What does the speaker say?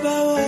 bawa